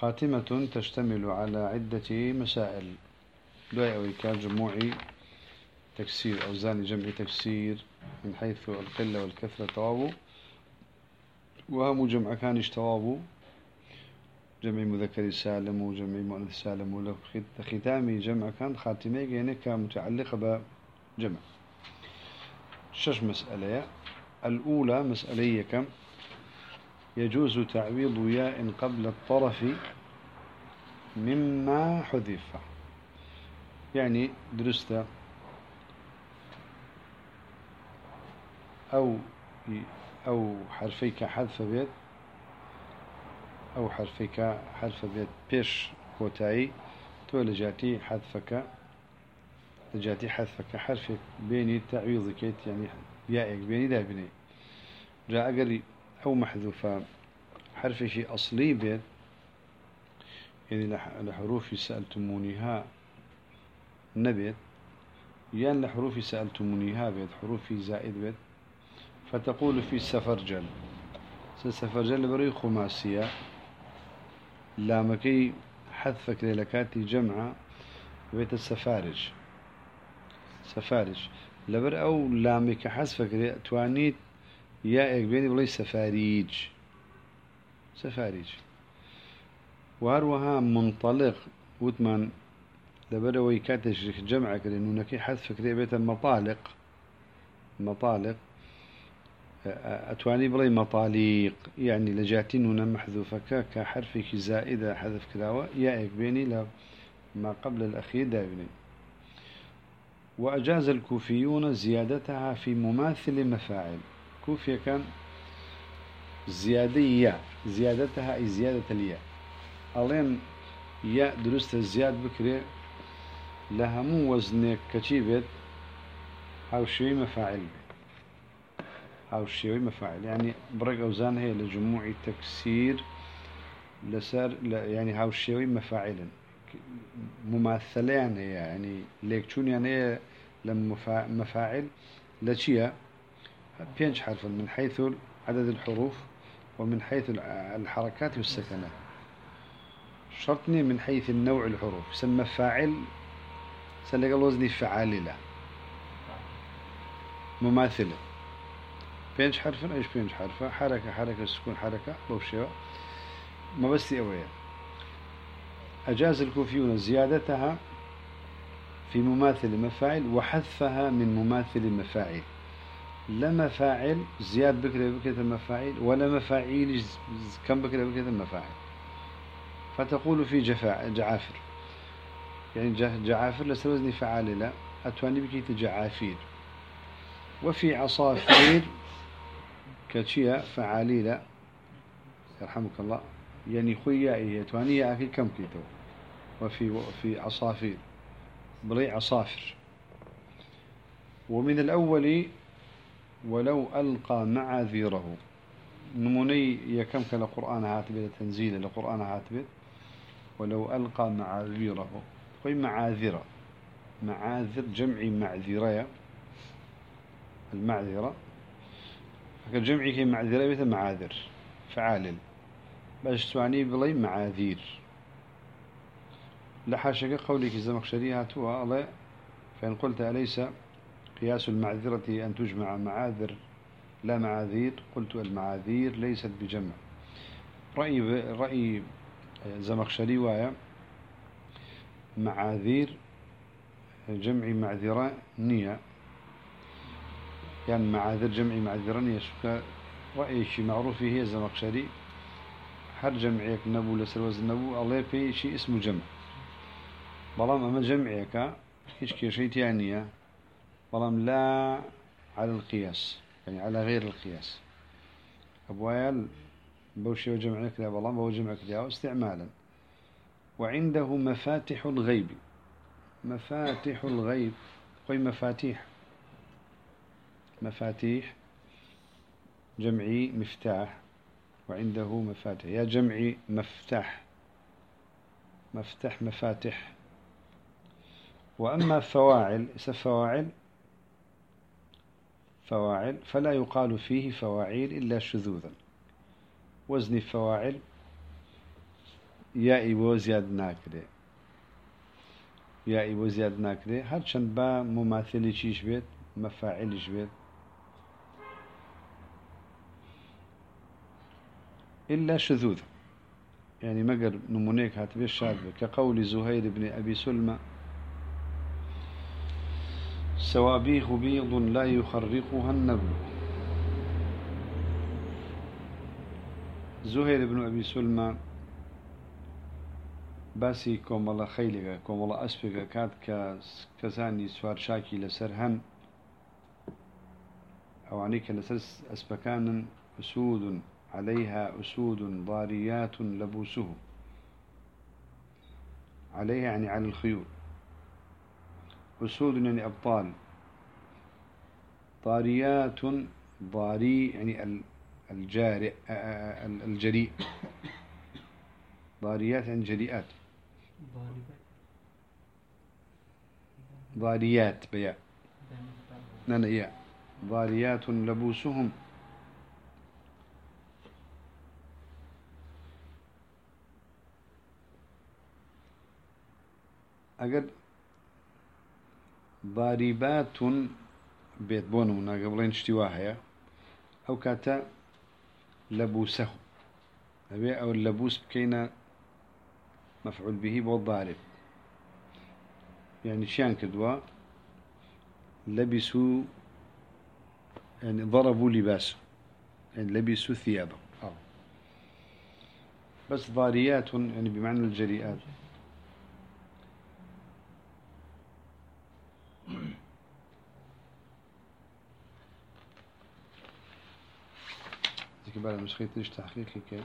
خاتمة تشتمل على عدة مسائل. دعاء ويكاد جموعي تكسير أوزان جمع تكسير من حيث القلة والكثرة توابو وهم جمع كان اشتوابو جمع مذكر سالم وجمع مؤنث سالم. ولو ختامي جمع كان خاتمي يعني متعلقة بجمع. شش مسألة؟ الأولى مسألة كم؟ يجوز تعويض ياء قبل الطرف مما حذف. يعني درست أو أو حرفيك حذف بيت أو حرفيك حذف بيت بيش كوتاي تو لجاتي حذفك لجاتي حذفك حرفك بيني تعويضك يعني يائك بيني دا بيني. جاء قري أو محذوفة. حرف شيء أصلي بيت يعني لحروف سألتمونيها نبيت. يان لحروف سألتمونيها بيت حروف زائد بيت. فتقول في سفرجل سفرجل بري خماسية. لامكي حذفك للكاتي جمعة بيت السفارج. سفارج. لبر أو لامك حذفك توانيت يا بيني بلي سفاريج. سفاريج. وهروها منطلق وثمان لبروي كاتش جمع لأنه نكي حذف فكرة بيت مطالق. مطالق. أتواني بلي مطاليق. يعني لجاتين هنا محذوفة كحرفك زائدة حذف كلاوة يا بيني ما قبل الأخير دابني وأجاز الكوفيون زيادتها في مماثل مفاعل. كوفيا كان زيادة يا زيادتها أي زيادة الياء ألين يا درست زياد بكري لها مو وزنك كتيبت أو شوي مفاعل أو شوي مفاعل يعني برق أوزان هي لجموع تكسير لسر يعني هاو شوي مفاعلا مماثلين هي يعني ليكتون يعني لما مفاعل لشيا. بينج حرفا من حيث عدد الحروف ومن حيث الحركات والسكنات. شرطني من حيث النوع الحروف. يسمى فاعل. سلق الوزن فعاللة مماثلة. بينج حرفا إيش بينج حرفا حركة حركة سكون حركة بوشيو ما بس اوية أجاز الكوفيون زيادتها في مماثل مفاعل وحذفها من مماثل مفاعل. لا مفاعل زياد بكرة بكرة المفاعيل ولا مفاعيل كم بكرة بكرة المفاعل فتقول في جفاء جعافر. يعني جعافر لسوزني فعال لا أتواني بكيت جعافير وفي عصافير كتشيا فعاليلة يرحمك الله. يعني خويا أتواني أكي كم كيتو وفي وفي عصافير. بلي عصافر ومن الأول ولو ألقى معاذيره نموني يكم كلا قرآن هاتبه تنزيل لقرآن هاتبه. ولو ألقى معاذيره قوي معاذرة معاذر جمع معذرة المعذرة. جمعي كي معذرة بيت معاذر فعالل باش تواني بلي معاذير لحاشك قولك الزمخشري هاتوا الله فإن قلت أليس قياس المعذرة أن تجمع معاذر لا معاذير قلت المعاذير ليست بجمع. رأي رأي زمخشري وايا معاذير جمع معذرة نية. يعني معاذر جمع معذرة نية شكا رأي شي معروف هي زمخشري. هر جمعيك نبو لسروز النبو الله في شيء اسمه جمع. بلام أما جمعيك هيش كيشيت يعني بلام لا على القياس يعني على غير القياس. أبوال بوشي وجمع كذا والله بو جمع كذا استعمالا وعنده مفاتح الغيب. مفاتح الغيب قوي مفاتيح. مفاتيح جمعي مفتاح. وعنده مفاتح يا جمعي مفتاح. مفتاح مفاتح وأما فواعل فواعل فواعل فلا يقال فيه فواعيل إلا شذوذا. وزن فواعل يائي وزياد ناكري. يائي وزياد ناكري هرچند با مماثلي چيش بيت مفاعلش بيت إلا شذوذ يعني مقر نمونيك هاتبه الشاذ كقول زهير بن أبي سلمى سوابيخ بيض لا يخرقها النبل. زهير بن أبي سلمى باسی کۆمەڵە خەیلێکە کۆمەڵە ئەسپێکە کات کە کەسانی سوارچاکی لەسەر هەن. ئەوانەی کە لەسەر ئەسپەکانن ئوسود عليها أسود ضاريات لبوسه عليها يعني على الخيول أسود يعني أبطال ضاريات ضاري يعني الجارئ الجريء. ضاريات يعني جريئات. ضاريات بيا نعم يا ضاريات لبوسهم. أجد ضاربات بيت بونمنا قبلين اشتواها أو كاتا لبوسه. أبي أو اللبوس بكينا مفعول به يعني شان كدوا لبسوا يعني ضربوا لباسه. يعني لبسوا ثيابه. أو. بس ضاريات يعني بمعنى الجريئات. بعد مش خيطيش تحقيقي كده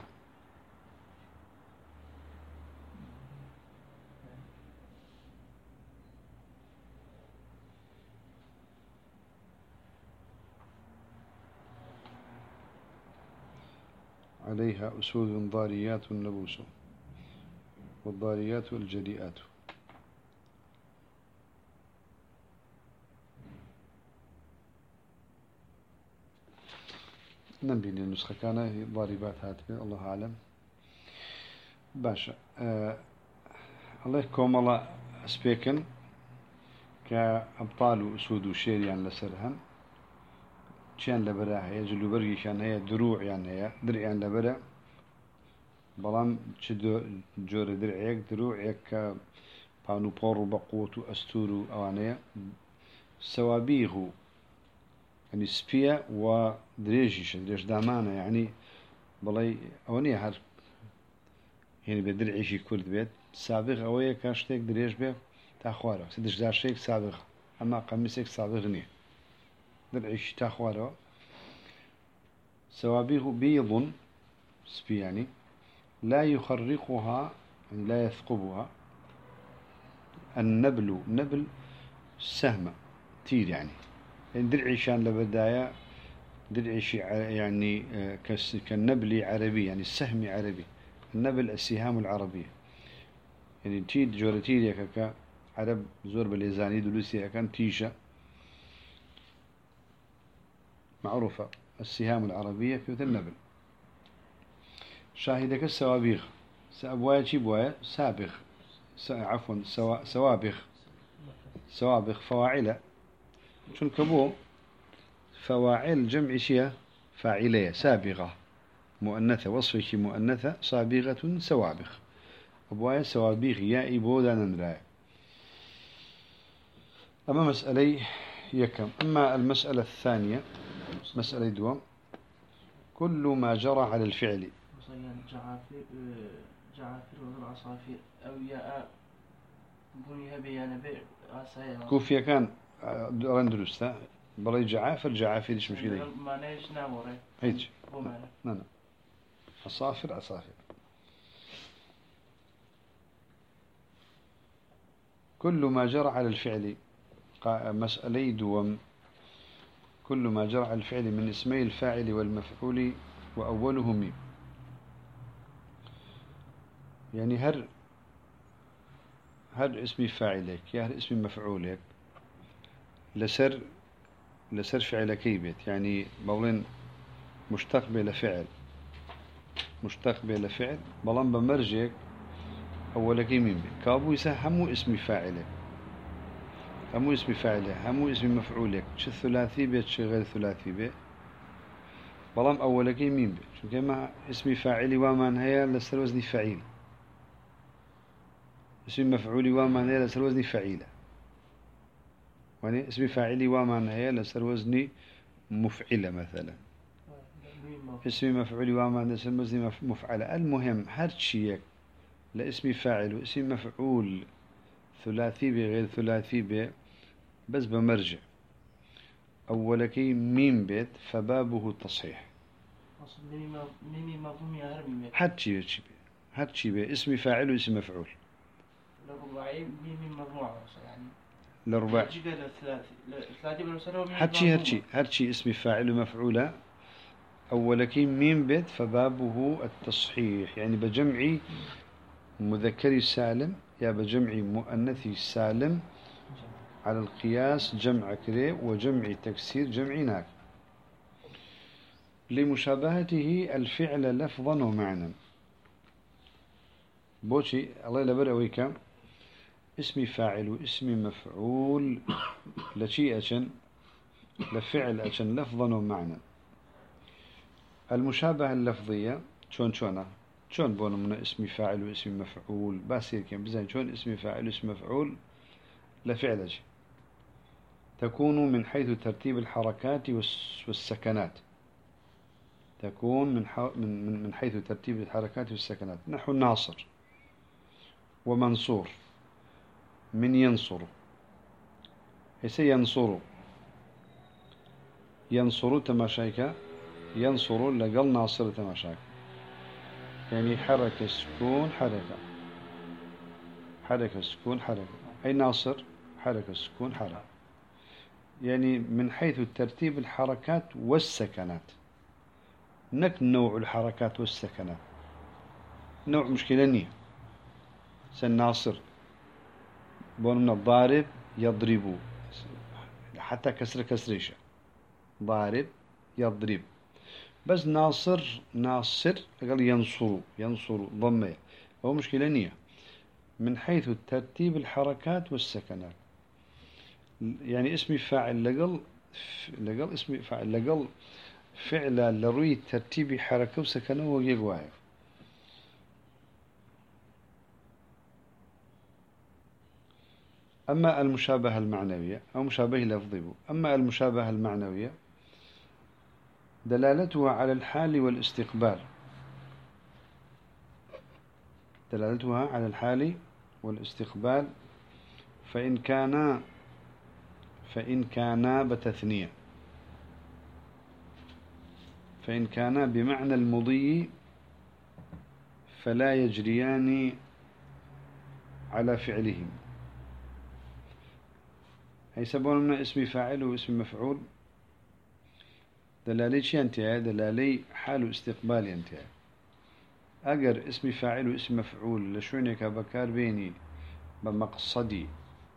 عليها أسود ضاريات لبوس والضاريات الجريئات. نمبینێ نوسخەکانە باری بات هاتبێ ئەله عالم. باشە ئەڵێ کۆمەڵە ئەسپێکن کە ئەمپال و سوود و شێریان لەسەر هەن. چیان لەبەرە هەیە؟ جلوبەرگیشان هەیە درووعیان هەیە دریان لەبەرە. بەڵام چ جۆرە درێک درووعێک کە پان و پۆڕ و بە قوت و ئەستور و ئەوانەیە. سەوابیغ و ئەنی سپیە و درێژیشە درێژدامانە یعنی بڵێ ئەوە نیە هەر هێنی بێ درعێشی کورد بێت سابق ئەوەیە کە شتێک درێژ بێ تا خوارە دشدار شێک سابق ئەما قەمیسێک سابق نییە درعش تاخوارا سوابيه بيض سبي يعني لا يخرقها يعني لا يثقبها. النبل نبل سهم تير يعني يعني. درعي شان لبداية درعي يعني آه، كالنبل عربي يعني السهم عربي النبل السهام العربية يعني تيد جورتير يكا عرب زور باليزاني دلوسي كان تيشا معروفة السهام العربية في النبل. شاهدك السوابيخ سأبوايا شي بوايا؟ سابخ عفوا سوا سوابخ سوابخ فواعلة. شون كبو فواعل جمع شيء فاعلية سابغة مؤنثة وصف شي مؤنثة صابغة سوابخ أبوايا سوابيخ يا إبودا ننراي أما مسألة يكم. أما المسألة الثانية مسألة دوام كل ما جرى على الفعل. جعافر والعصافير أو ياء بني بيان بيع كوفيا كان. رندرس بلي جعافر جعافر إيش مشكلة ما نيش ناموري هيك نعم عصافر عصافر كل ما جرى على الفعل مسألة دوم كل ما جرى على الفعل من اسمي الفاعل والمفعول وأوله ميم يعني هر هر اسم فاعلك يا هر اسم مفعولك لسر لسر فعلك بيت يعني بڵێین مشتق لفعل مشتق لفعل بەڵام بەمەرجێک ئەوەڵەکەی میم بێ کەوابوو ئێستا هەموو اسم فاعلك. همو اسم فاعله همو اسم مفعولك. شو ثلاثي بيت شو غير ثلاثي بيت. بلام أولك مين بيت شو كما اسم فاعلي وما هي لسر وزني فعيل. اسم مفعولي وما هي لسر وزني فعيلة. يعني اسم فاعلي وما هي لسر وزني مفعلة مثلا. اسم مفعولي وما لسر وزني مفعلة. المهم هر شيء لاسم فاعل واسم مفعول ثلاثي بغير ثلاثي ب بس بمرجع. أولك ميم بيت فبابه التصحيح حد شي بيت حد شي بيت اسم فاعل واسم مفعول. لرباعي ميم مجموعة يعني. لرباع هرشي هرشي هرشي اسم فاعل ومفعولة. أولك ميم بيت فبابه التصحيح. يعني بجمعي مذكري سالم يا بجمع مؤنثي سالم. على القياس جمع كري وجمع تكسير جمع ناك. لمشابهته الفعل لفظا ومعنى. بوشي الله يلبر أويكا اسم فاعل واسم مفعول. لشيء أشن لفعل أشن لفظا ومعنى المشابهة اللفظية شون شونه شون بون من اسم فاعل واسم مفعول؟ بس هيك بزين شون اسم فاعل واسم مفعول؟ لفعل تكون من حيث ترتيب الحركات والسكنات. تكون من من من حيث ترتيب الحركات والسكنات. نحو ناصر. ومنصور. من ينصر. هيس ينصر. ينصر تماشيك ينصر لقل ناصر تماشاك. يعني حركة سكون حركة. حركة سكون حركة. أي ناصر حركة سكون حركة. يعني من حيث ترتيب الحركات والسكنات. نك نوع الحركات والسكنات. نوع مشكلة نية. سناصر بون الضارب يضرب. حتى كسر كسريشة ضارب يضرب. بس ناصر ناصر قال ينصر ينصر ضمه. هو مشكلة نية من حيث ترتيب الحركات والسكنات. يعني اسم فاعل لقل لقل اسم فاعل لقل فعل لروي ترتيب حركة وسكنة ويقواعي أما المشابهة المعنوية أو مشابه لفظي أما المشابهة المعنوية دلالتها على الحال والاستقبال. دلالتها على الحال والاستقبال فإن كان فإن كان بتثنية. فإن كان بمعنى المضي فلا يجريان على فعلهم. أي سبون من اسم فاعل واسم مفعول؟ دلالي شي انتهى دلالي حال استقبال انتهى اگر اسم فاعل واسم مفعول لشونك بكار بيني بمقصدي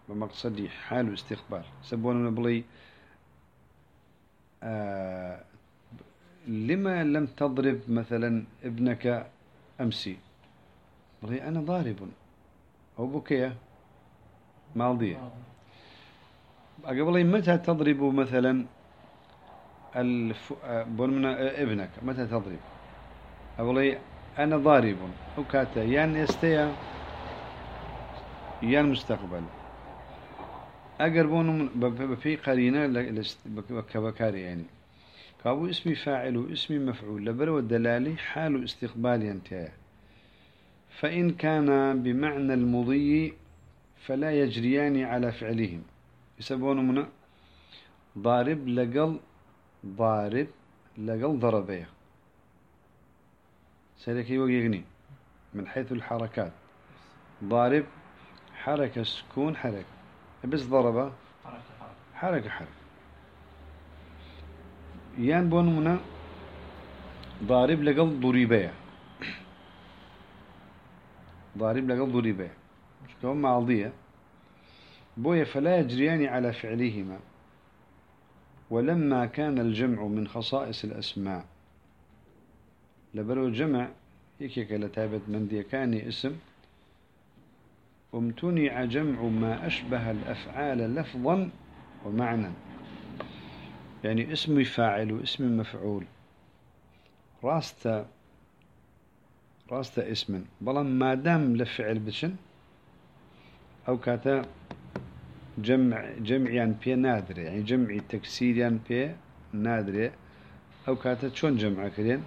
بمقصدي حال استقبال سبون بلي آه لما لم تضرب مثلا ابنك أمسي؟ بلي أنا ضارب. أو بكية ماضية. أقبل متى تضرب مثلا الف... بولمنا ابنك؟ متى تضرب؟ أقول أنا ضارب وكاتا يان يستيا يان مستقبل. أقربون في قرينة كبكاري يعني. كابو اسمي فاعل واسمي مفعول لبرو الدلالي حال استقبال ينتهي. فإن كان بمعنى المضي فلا يجريان على فعلهم. يسبون من ضارب لقل ضارب لقل ضربية. سيركي وقيغني من حيث الحركات. ضارب حركة سكون حركة. بس ضربة؟ حركة حركة. يان بون منا ضارب لقل ضريبية. ضارب لقل ضريبية. مش معضية بويا فلا يجريان على فعلهما. ولما كان الجمع من خصائص الأسماء لبرو جمع هيك لتابت من دي كان اسم وامتنع جمع ما أشبه الأفعال لفظا ومعنى يعني اسم فاعل واسم مفعول. راست راست اسم بلا ما دام لفعل بشن أو كاتا جمع جمع يعني بي نادرة يعني جمع تكسير يعني بي نادرة أو كاتا شون جمع كرين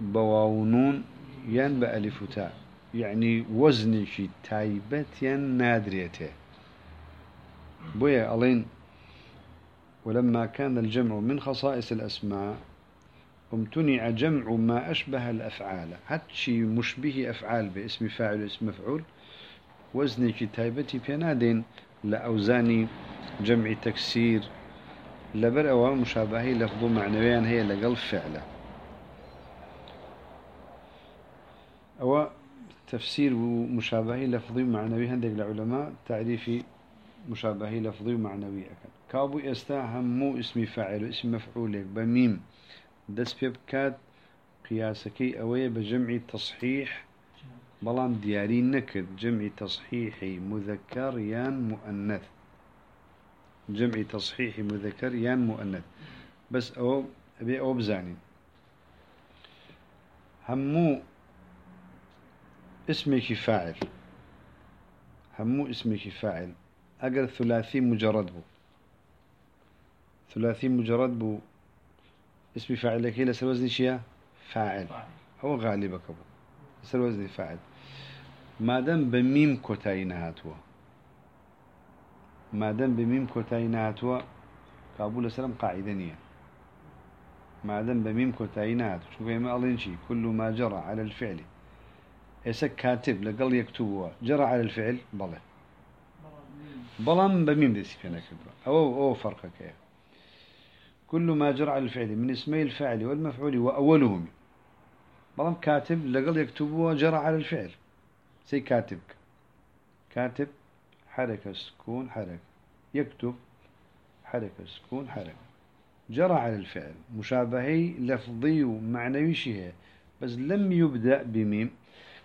بواونون ين بألف يعني وزني شي تايبت ين نادريته بويا ألين ولما كان الجمع من خصائص الأسماء امتنع جمع ما أشبه الأفعال. هاتشي مشبه أفعال باسم فاعل واسم مفعول وزني تايبتي بينادين لأوزاني جمع تكسير لبر أو مشابهي لفظ معنويا هي لقل فعله أو تفسير مشابهي لفظي معنوي هندق العلماء تعريفي مشابهي لفظي ومعنوي أكد. كابو استاهم مو اسم فاعل واسم مفعول بميم. دس بكات قياسكي أوي بجمع تصحيح بەڵام دیاری نەکرد جمع تصحيحي مذكر يان مؤنث. جمع تصحيحي مذكر يان مؤنث. بەس ئەو ئەبێ ئەوە بزانی. هەموو اسمك فاعل. هەموو اسمك فاعل. ئەگەر ثلاثي مجرد بو. ثلاثي مجرد بو. اسم فاعل لك لەسەر وزن چییە؟ فاعل. فاعل. هو غالبك بو. لسر وزن فاعل. ما دام بميم كوتاين هاتوا ما دام بميم كوتاين هاتوا كابول السلام قاعدة نية ما دام بميم كوتاين هاتوا شوف ما ألين شي كل ما جرى على الفعل. يسك كاتب لقل يكتبوا جرى على الفعل بله بلام بميم دي سكنة كبرى أو أو فرقك يا كل ما جرى على الفعل من اسمي الفاعل والمفعول وأولهم. بلام كاتب لقل يكتبوا جرى على الفعل. سي كاتبك كاتب حركة سكون حركة. يكتب حركة سكون حركة. جرى على الفعل. مشابهي لفظي ومعنوي شيء. بس لم يبدأ بميم.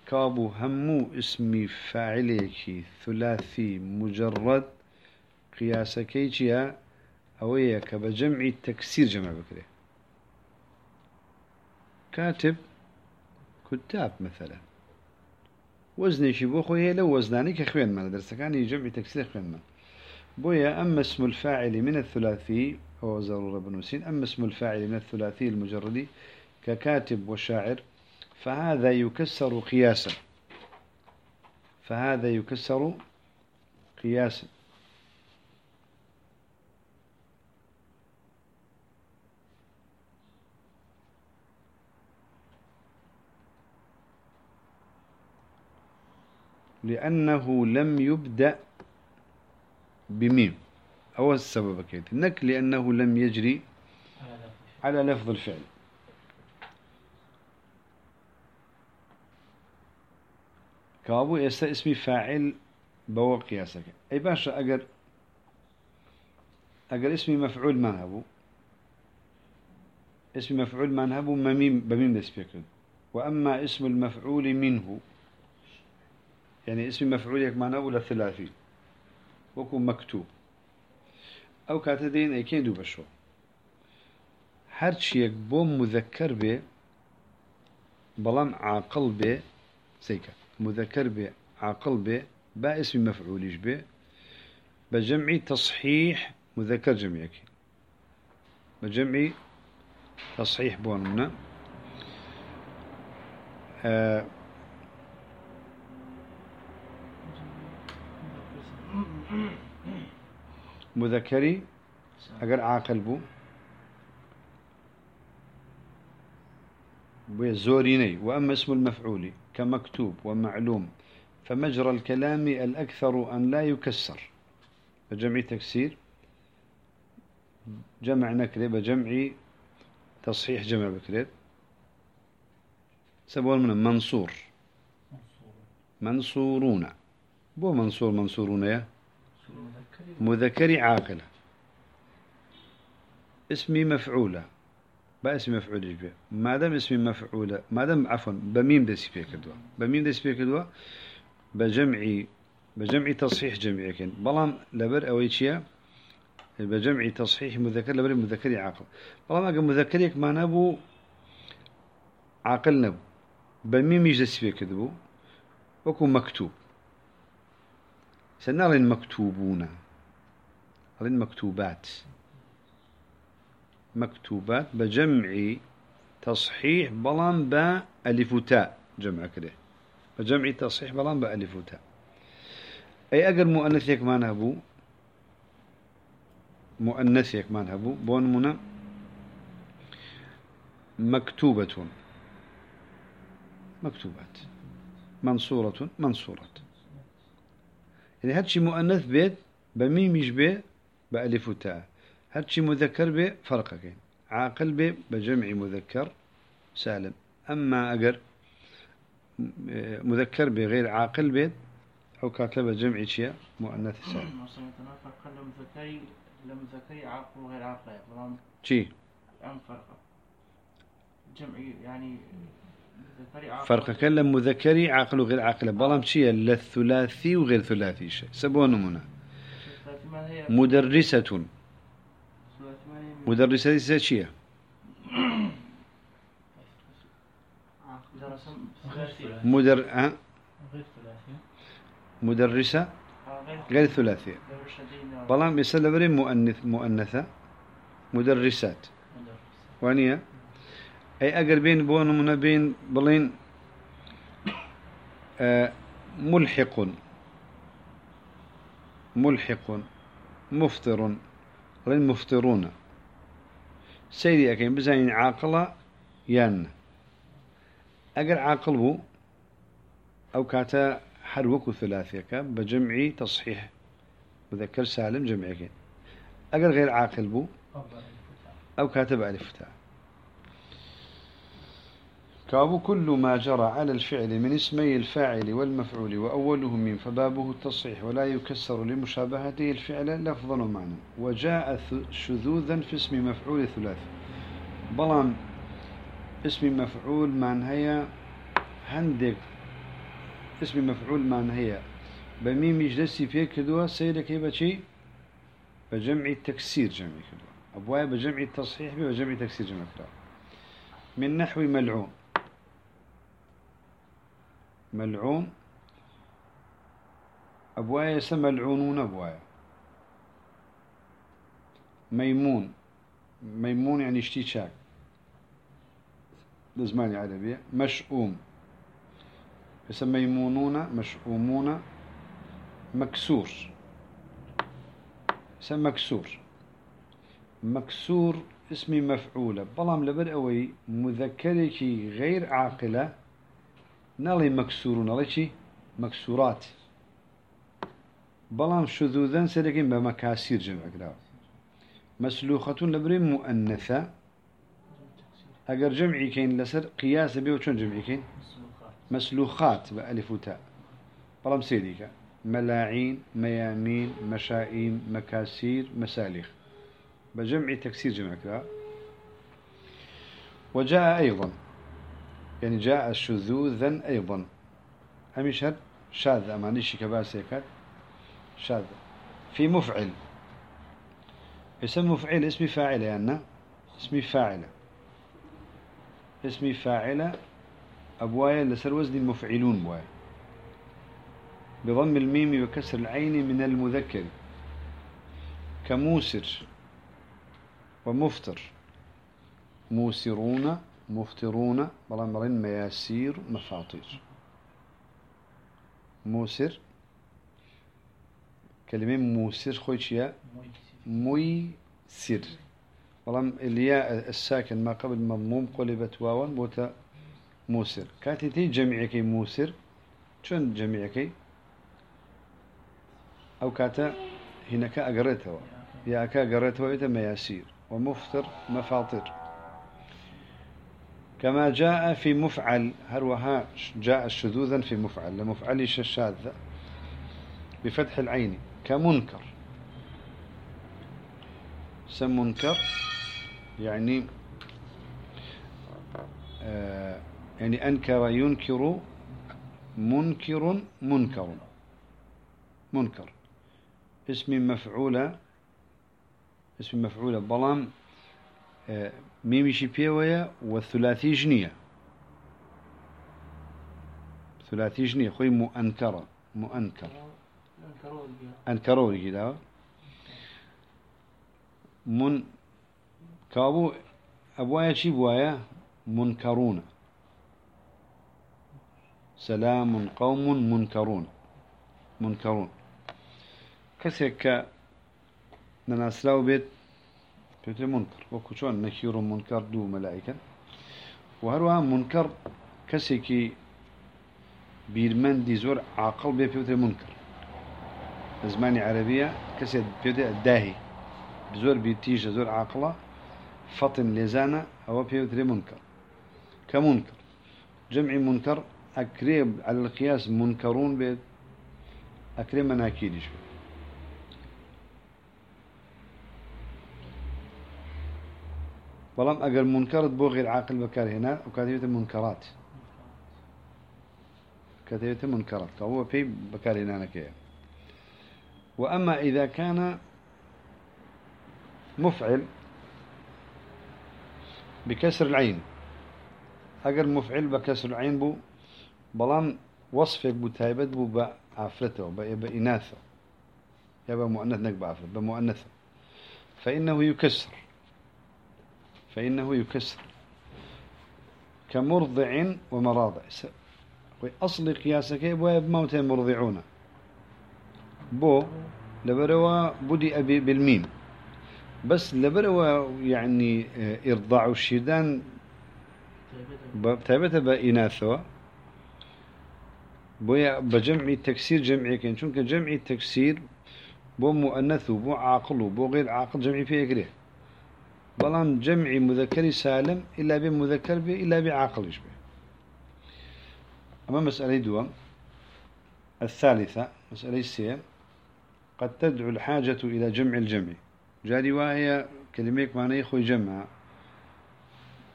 كابو همو اسمي فاعليكي ثلاثي مجرد قياسكيشيا أويا كبجمع تكسير جمع بكري. كاتب كتاب مثلا. بو خويا لو وزناني كخوين من درس كان جمع تكسير خوين من بويا أما اسم الفاعل من الثلاثي هو ضرورة بنوسين أما اسم الفاعل من الثلاثي المجرد ككاتب وشاعر فهذا يكسر قياسا. فهذا يكسر قياسا. لأنه لم يبدأ بميم. أو السبب كيف؟ نك لأنه لم يجري على لفظ الفعل. كابو يستا اسمي فاعل بو قياسك. أي باشا أقر أقر اسمي مفعول ما هبو. اسم مفعول ما نهبو مميم بميم دسبيكن وأما اسم المفعول منه يعني اسم مفعول ما نهبو لثلاثي. وكو مكتوب. أو كاتدين أي كين دو بشو. هرچيك بو مذكر به بلام عاقل به سيكا مذكر به عاقل به با اسم مفعولش به بجمع تصحيح مذكر جمعك بجمع تصحيح بوننا آه مذكري أقر عاقل بو زوريني وأما اسم المفعول كمكتوب ومعلوم فمجرى الكلام الأكثر أن لا يكسر. بجمع تكسير جمع نكرة بجمع تصحيح جمع بكرة سبول من منصور. منصورون بو منصور منصورون يا؟ مذكر مذكر عاقلة. اسمي مفعولة. باسم مفعول به ما دام اسمي مفعولة ما دام عفوا بميم دسي فيك دوا بميم دسي فيك دوا بجمعي بجمع تصحيح جمعي كن. بلام لبر أويتشيا بجمع تصحيح مذكر لبر مذكر عاقل. بلام أجا مذكرك ما نبو عاقل نبو. بميم يجلس فيك دبو وكو مكتوب. سنرى المكتوبون هذين مكتوبات. مكتوبات بجمع تصحيح بلان با ألف تاء. جمع كده. بجمع تصحيح بلان با ألف تاء. أي أجر مؤنثك ما نهبو؟ مؤنثك ما نهبو؟ بون منا. مكتوبة. مكتوبات. منصورة. منصورة. يعني هادشي مؤنث بيت بميم يشبه بألف وتاء هادشي مذكر به فرقك عاقل به بجمع مذكر سالم. أما أجر مذكر به غير عاقل به أو كاتب جمع شيء مؤنث سالم. مثلا فرق لم ذكري لم ذكري عاقل وغير عاقل. شي؟ أم فرق؟ جمعي يعني فرق كلام مذكري عاقل وغير عاقل. بلام شيء للثلاثي وغير ثلاثي. شيء سبوا هي مدرسة. مدرسة شيء مدر مدرسة غير ثلاثية بلام يسلبرين مؤنث مؤنثة. مدرسات. مدرس أي أقر بين بون من بين بلين آه ملحق ملحق مفطر لين مفطرون. سيدي أكين بزين عاقلة يان أقر عاقل بو أو كاتا حروك كان بجمعي تصحيح. مذكر سالم جمعي كين أقر غير عاقل بو أو كاتب ألف تاء كاب كل ما جرى على الفعل من اسمي الفاعل والمفعول وأوله من فبابه التصحيح ولا يكسر لمشابهته الفعل لفظا ومعنى وجاء شذوذا في اسم مفعول ثلاثي بلان اسم مفعول من هي هندك اسم مفعول من هي بميم يجلسي فيه كدوا سيدك يبقى شي بجمع التكسير جمع كدوا أبوايا بجمع التصحيح بي وجمع تكسير جمع كدوا من نحو ملعون. ملعون. أبوايا يسمى ملعونون أبوايا. ميمون. ميمون يعني اشتيشاك لزماني عربية مشؤوم. يسمى ميمونون مشؤومون. مكسور. يسمى مكسور. مكسور اسمي مفعولة. بلام لبر أوي مذكرك غير عاقلة. نالي مكسور نالي مكسورات بلام شذوذا سلكين بمكاسير جمع كده مسلوخة لبر مؤنثة أجر جمعي كين لسر قياس بيه وشون جمعي كين مسلوخات بألف وتاء بلام سيديك ملاعين ميامين مشائين مكاسير مساليخ بجمع تكسير جمع كذا وجاء أيضا يعني جاء شذوذا أيضا. هم يشهد شاذ أمانيش كباسيكات شاذ. في مفعل. اسم مفعل اسم فاعل يعني اسم فاعلة اسم فاعلة أبوايا لسر وزن المفعلون بوايا. بضم الميم وكسر العين من المذكر. كموسر. ومفطر. موسرون. مفطرون بلامرين مياسير مفاطير. موسر. كلمة موسر خويتشيا ميسر بلام الياء الساكن ما قبل مضموم قلبت واوا بوتا موسر. كاتي تي جمعيكي موسر. شون جمعيكي أو كاتا هناك أقريته يا كا أقريته إذا مياسير. ومفطر مفاطر كما جاء في مفعل. هروها جاء شذوذا في مفعل. لمفعل الشاذ بفتح العين. كمنكر. سم منكر يعني آه يعني أنكر ينكر منكر منكر. منكر. اسم مفعولة اسم مفعولة بلام آه ميمشي بيويا والثلاثي جنية. ثلاثي جنية خوي مؤنكرة مؤنكر أنكروا كده من كابو أبوايا شي بوايا؟ منكرون. سلام قوم منكرون. منكرون. كسيك نناسلاو بيت بيت منكر. وكشون نكير منكر دو ملائكة. وهروها منكر كسيكي بيرمن دي زور عاقل بيت منكر. زماني عربية كسيت بيت الداهي. بزور بيتيجة زور عاقلة فطن لزانة أو بيت منكر. كمنكر. جمع منكر أكريب على القياس منكرون بيت أكريب مناكيدش بيت. بلام أجر منكر بو غير عاقل بكار هنا وكاتبة المنكرات كاتبة المنكرات فهو في بكار هنا كيه وأما إذا كان مفعل بكسر العين أجر مفعل بكسر العين بو بلام وصفك بو تايبت بو بعفرته بإناثه يبقى مؤنث نك بعفرته بمؤنثه فإنه يكسر فإنه يكسر. كمرضع ومراضع. أصل قياسك بو بموت مرضعون. بو لبروا بدي أبي بالميم. بس لبروا يعني إرضاع الشيدان تابت بإناثه بويا بجمع التكسير جمعي كان شونك جمع التكسير بو مؤنث بو عاقل بو غير عاقل جمعي فيه كده بلان جمع مذكر سالم إلا بمذكر به إلا بعاقل به أما مسألة دوام الثالثة مسألة السيئة قد تدعو الحاجة إلى جمع الجمع. جاري وهي كلمة معنى يخوي جمع.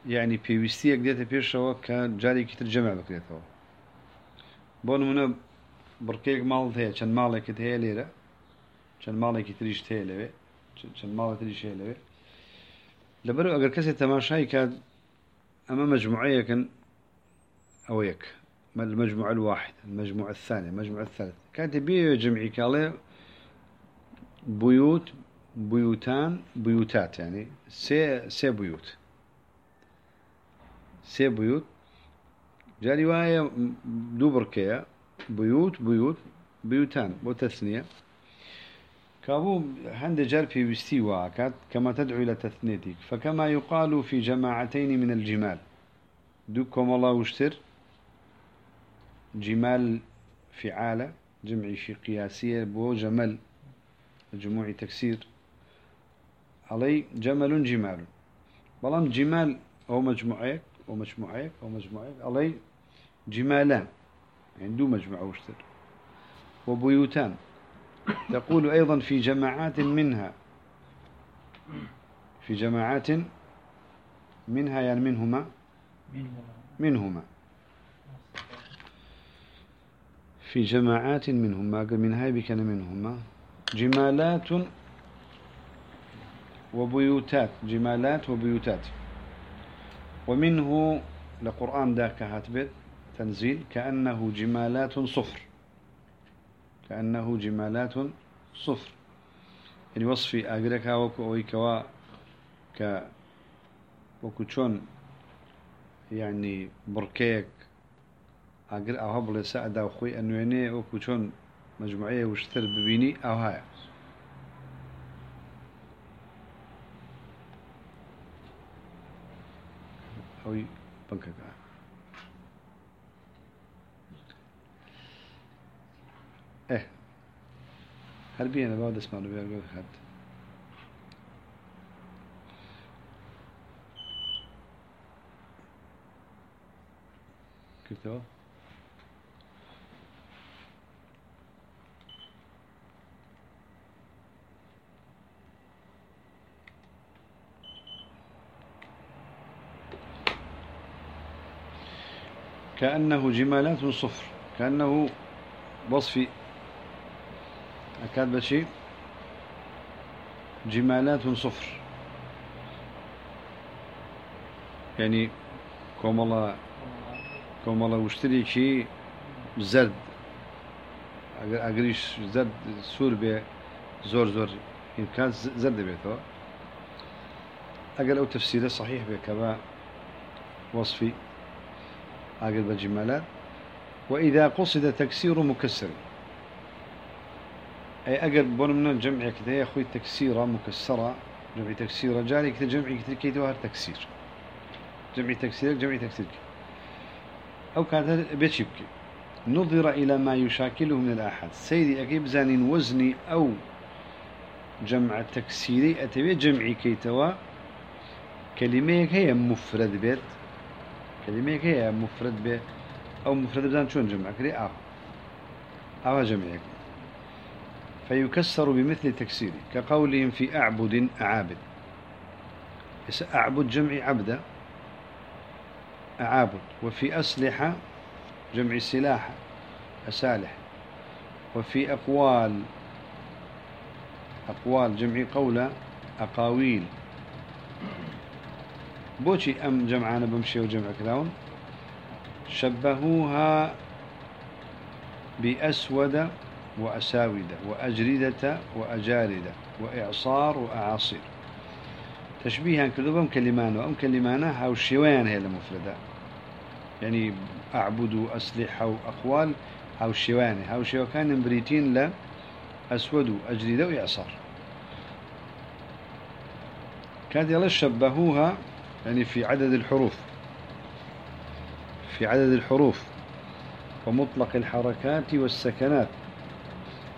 يعني في وستيك ديتا بيرشوا كجاري كتر جمع بكريته بون منا بركيك مال هي كان مالك هي ليرة كان مالك تريش هي لبه كان مالك تريش هي لبه لبرو أجر كسي تماشاي كاد أما مجموعية كان أويك. المجموعة الواحد المجموعة الثانية المجموعة الثالثة كانت بيه جمعي كالي بيوت بيوتان بيوتات يعني. سي سي بيوت. سي بيوت. جا رواية دو بركية بيوت بيوت بيوتان. وتثنية كابو هند جار في وستي كما تدعو إلى تثنيتك. فكما يقال في جماعتين من الجمال. دوكم الله وشتر. جمال فعالة جمع شي قياسية بو جمل جموع تكسير. علي جمل جمال. بلان جمال أو مجموعيك أو مجموعيك أو مجموعيك علي جمالان. عنده مجموعة وشتر. وبيوتان. تقول أيضا في جماعات منها في جماعات منها يعني منهما؟ منهما. في جماعات منهما من هاي بكن منهما. جمالات وبيوتات جمالات وبيوتات. ومنه لقرآن ذاك هاتبت تنزيل كأنه جمالات صفر. كأنه جمالات صفر. يعني وصفي أقركها وكو أويكوا ك وكوشون يعني بركيك أقر أو هبل سعد أو خوي أنه يعني وكوشون مجموعية وشتر ببيني أو هاي. أو بنكك. هل بينا بعد أسمع له بيقول خد كتبه كأنه جمالات صفر كأنه وصفي. أكاد بشي. جمالات صفر. يعني كوم الله كوم الله واشتري شيء زرد أقريش زرد سور به زور زور. إمكان زرد بيته أقل أو تفسيره صحيح بكبا وصفي. أقل بجمالات. وإذا قصد تكسير مكسر. أي أقل بون جمع كده يا أخوي تكسيرة مكسرة. جمع تكسيرة جاري كده جمع كده كده تكسير. جمع تكسير جمع تكسير. أو كان بيتشبك نظر إلى ما يشاكله من الآحاد سيدي أكيب زانين وزني أو جمع تكسيري أتبي جمعي كيتوا. كلمة هي مفرد بيت. كلمة هي مفرد بيت. أو مفرد بزان شون جمع كري أو أو جمعك فيكسر بمثل تكسيره كقولهم في أعبد أعابد. أعبد جمع عبدة أعابد. وفي أسلحة جمع سلاح أسالح. وفي أقوال أقوال جمع قولة أقاويل. بوشي أم جمعنا بمشي وجمع كلاون. شبهوها بأسود وأساودة وأجردة وأجاردة وإعصار وأعاصير تشبيها كذبهم كلمان وأم كلمانا هاو الشوان هي المفردة. يعني أعبد أسلحة وأقوال هاو الشوان هاو الشوان كان بريتين لا أسود وأجردة وإعصار. كانت يلا شبهوها يعني في عدد الحروف. في عدد الحروف. ومطلق الحركات والسكنات.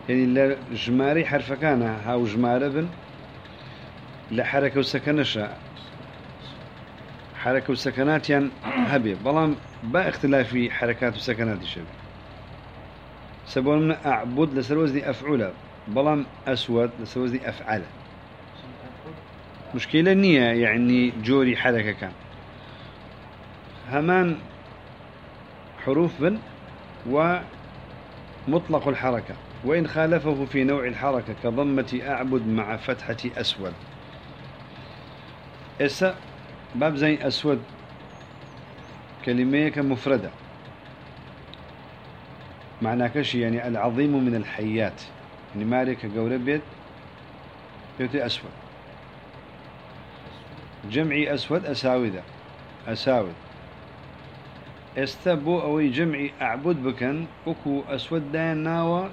يعني لا جماري حرف كان هاو جمار بن لا حركة وسكنشة. حركة وسكنات يعني هبي. بلام با اختلاف حركات وسكنات شبه سبون من أعبد لسروزني أفعل بلام أسود لسروزني أفعل. مشكلة نية يعني جوري حركة كان. همان حروف بن ومطلق الحركة. وإن خالفه في نوع الحركة كضمة أعبد مع فتحة أسود. إسا باب زين أسود. كلمة مفردة. معنى كشي يعني العظيم من الحيات. يعني مالك قول بيت بيتي أسود. جمعي أسود أساودة. أساود. استبو أو جمعي أعبد بكن أكو أسود دان ناوى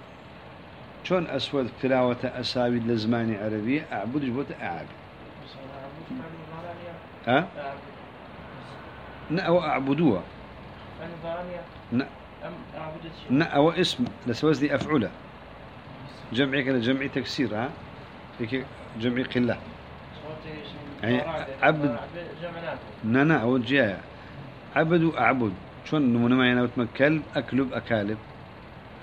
شون أسود تلاوة أساود لزمان عربي أعبد جبوت أعبد ها؟ نا أو أعبدوها نا نا أو اسم لسوز دي أفعله جمعي كان جمعي تكسير ها؟ هيك جمعي قلة يعني عبد نا نا أو جاية عبد وأعبد شون نمونا معنا وتم كلب أكلب أكالب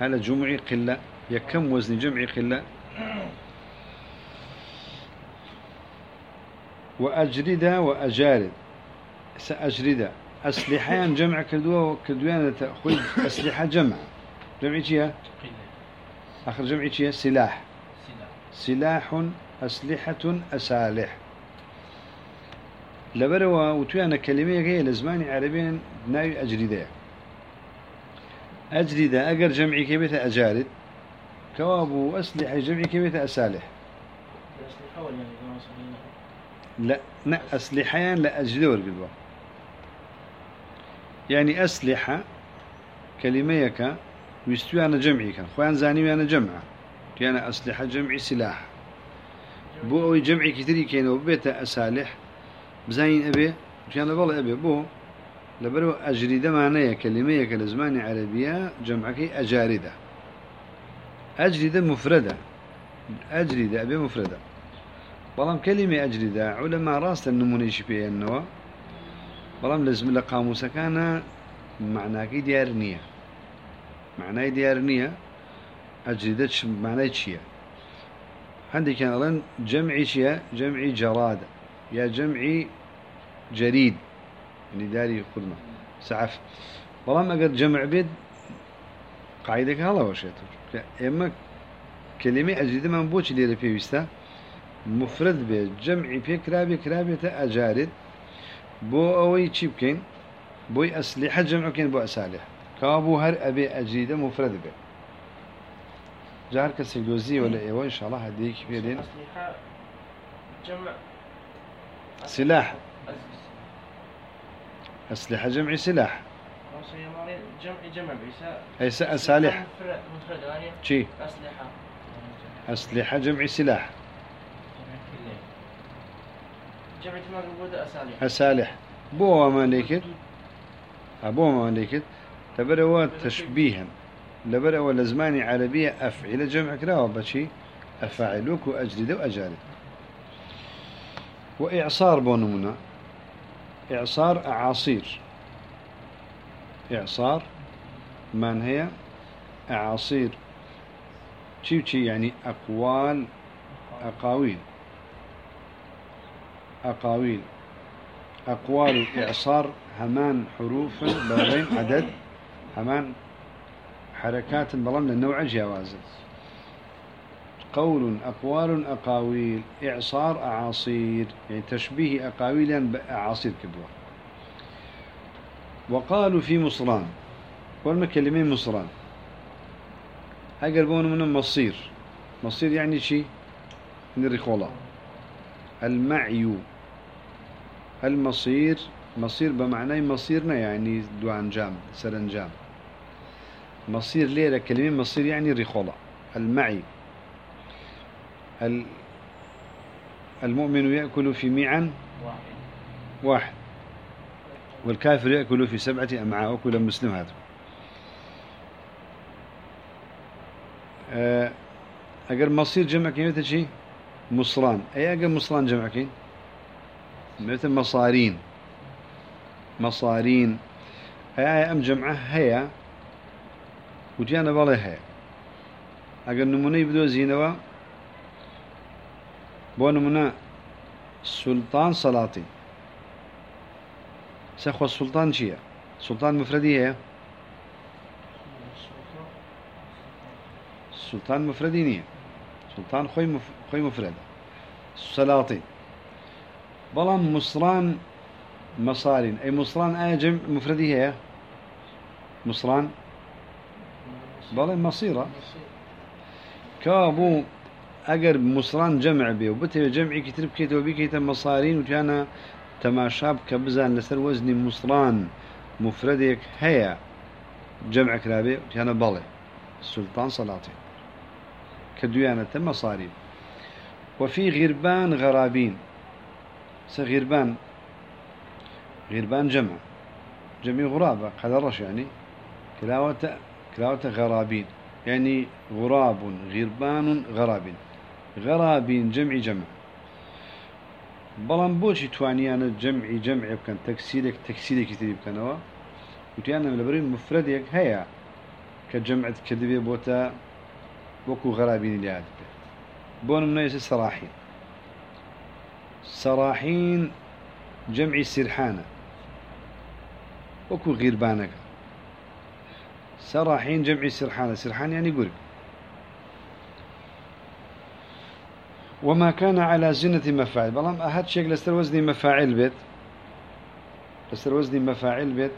هذا جمعي قلة يا كم وزن جمعي قلة وأجردة وأجارد. سأجردة أسلحة جمع كدوة وكدوانة تأخذ أسلحة جمع. جمع شيء؟ آخر جمع شيء سلاح. سلاح. أسلحة أسالح. لبروا وتوانا كلمة هي لزمان عربيا ناوي أجردة. أجردة أجر جمعي كيف أجارد كوابو أسلحة جمعي كيف أسالح. لا لا أسلحة لا أجدور قدوة. يعني أسلحة كلميك ويستوي أنا جمعي كان خوان زاني أنا جمعة. كان أسلحة جمعي سلاح. بو أو جمعي كتير كانوا بيت أسالح. بزين أبي كان والله أبي بو لبرو أجريدة معناها كلميك لزمان عربية جمعك أجاردة أجرد مفردة. أجرد أبي مفردة. بلام كلمة أجرد علماء راس النمونيش بيه النوا بلام لازم لقاموس كان معناه ديار نية. معناه ديار نية. أجردتش معناه شيء عندي كان ألآن جمعي شيء جمعي جراد. يا جمعي جريد. يعني داري خدمة. سعف. بلام أقد جمع بيد قاعدة هلا وشيتر. إما كلمة أجرد من بوش اللي في وستا مفرد به جمعي في كرابي كرابي أجارد بو أوي چی بکەین بۆی ئەسلیحە جمعکەین بۆ ئەسالح کابوو هەر ئەبێ ئەجیدە مفرد بێ جار کەسێک دۆزیەوە لە ئێوە انشاءڵە هەدەیەکی پێدێن سلاح. أسلحة. جمع سلاح. جمع جمع مفرد مفرد يعني شي. أسلحة. أسلحة جمع سلاح. جمع أسالح أسالح. بو ما ليكت أبو ما ليكت تبروا تشبيها. لبروا لزماني عربية أفعل جمع كراوة بشي. أفاعلوك وأجلد وأجارد وإعصار بونمنا. إعصار أعاصير. إعصار من هي أعاصير. شي شي يعني أقوال أقاويل. أقاويل. أقوال إعصار همان حروف بغين عدد. همان حركات بلان للنوع جوازة قول أقوال أقاويل. إعصار أعاصير. يعني تشبيه أقاويل بأعاصير كدوة وقالوا في مصران. والمكلمين مصران. أقربون من مصير. مصير يعني شي؟ من الرخولة المعي. المصير مصير بمعنى مصيرنا يعني دوانجام سرنجام. مصير ليلة كلمة مصير يعني رخولة المعي. ال- المؤمن يأكل في واحد. واحد. والكافر يأكل في سبعة أمعاء وكل مسلم هذا. آه، أجر مصير جمع كلمة شيء مصران. أي أجر مصران جمع كين مثل مصارين. مصارين. أي أي أم جمعة هي وجانا بالي هي أجر نموني بدو زينوا بو نمونا سلطان سلاطين. سخوة السلطان شيء سلطان مفردي هي سلطان مفردي نية. سلطان خوي مف... خوي مفرد سلاطين. بلان مصران مصارين أي مصران آية جمع مفردي هي؟ مصران بلان مصيرة. كابو أجر مصران جمع بيه وبته جمعي كترب كيت وبيكيت مصارين وكان تماشاب كبزان لسر وزني مصران مفردك هيا جمع كرابي وكان بالي السلطان سلاطين كديانة مصارين وفي غربان غرابين سغربان غربان جمع جميع غرابة قدرش يعني كلاوة كلاوة غرابين يعني غراب غربان غرابين غرابين جمع جمع بەڵام بۆچی توانیانە جەمعی جەمع بکەن؟ تەکسیرێک تەکسیرێکی تری بکەنەوە؟ وتیانە لەبەری مفرەدێک هەیە کە جەمعت کردبێ بۆتە وەکو غەرابینی لات بێت بۆ نمونە ئێستا سەراحین. سەراحین جەمعی سرحانە وەکو غیربانەکە. جەمعی سرحانە سرحان ینی گورگ. وما كان على زنة مفاعل. بلام أحد شيء لستر وزني مفاعل بيت. لستر وزني مفاعل بيت.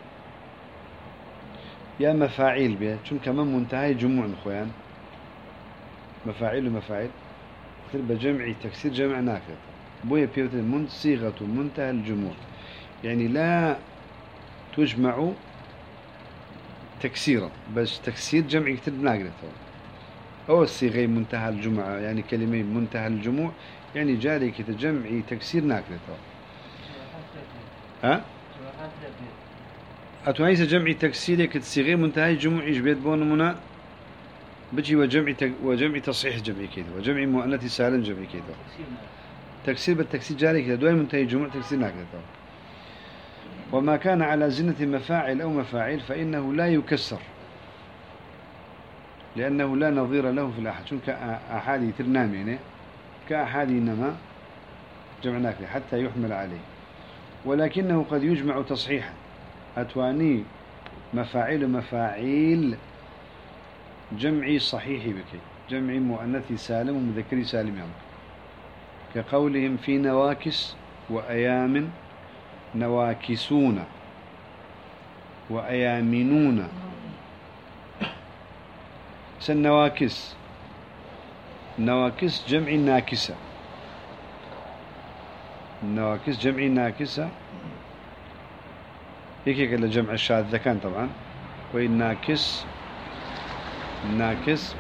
يا مفاعيل بيت. شون كمان منتهي جموع خوان مفاعيل ومفاعيل. مثل بجمع تكسير جمع ناكد بويا بيوت من صيغة منتهى الجموع. يعني لا تجمع تكسيرا بس تكسير جمع كتير ناقدة أو الصيغة منتهى الجمعة يعني كلمة منتهى الجموع يعني جاري كتجمعي تكسير ناكلة. ها؟ أتوانيس جمعي تكسير كتصيغي منتهى الجموع إيش بيت بون منا؟ بجي وجمع تك وجمع تصحيح جمعي كده وجمع مؤنث سالم جمعي كده تكسير بالتكسير جاري كده دائما منتهي جمع تكسير ناكده وما كان على زنة مفاعل أو مفاعيل فإنه لا يكسر. لأنه لا نظير له في الأحد. شو كأحادي ترنامين كأحادي إنما جمعناك حتى يحمل عليه. ولكنه قد يجمع تصحيحا. أتواني مفاعيل مفاعيل جمعي صحيح بك. جمعي مؤنث سالم ومذكري سالم يوم. كقولهم في نواكس وأيام نواكسون وأيامنون. سنواكس نواكس. جمع ناكسة. نواكس جمع ناكسة. هيك قال جمع الشاذ كان طبعا. والناكس ناكس